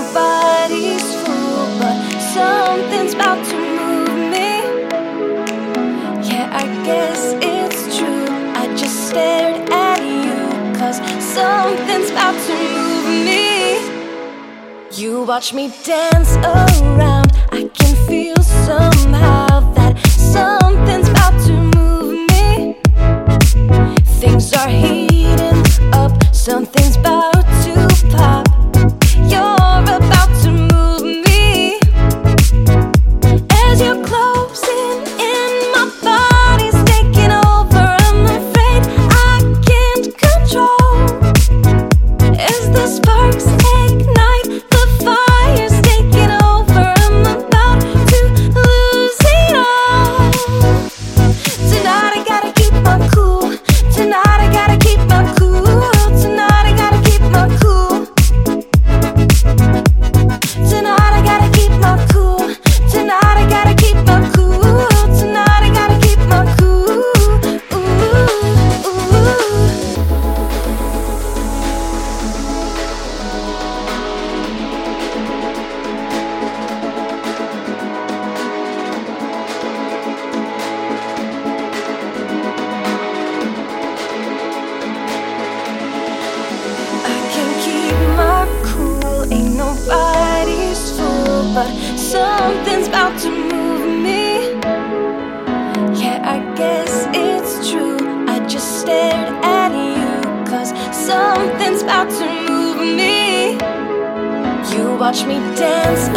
nobody's fool, but something's about to move me. Yeah, I guess it's true. I just stared at you, cause something's about to move me. You watch me dance around, I can sparks ignite, something's about to move me. Yeah, I guess it's true. I just stared at you, cause something's about to move me. You watch me dance